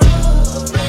love.